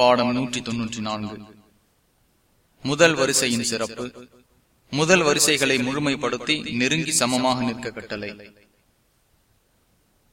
பாடம் நூற்றி தொன்னூற்றி நான்கு முதல் வரிசையின் சிறப்பு முதல் வரிசைகளை முழுமைப்படுத்தி நெருங்கி சமமாக நிற்க கட்டளை.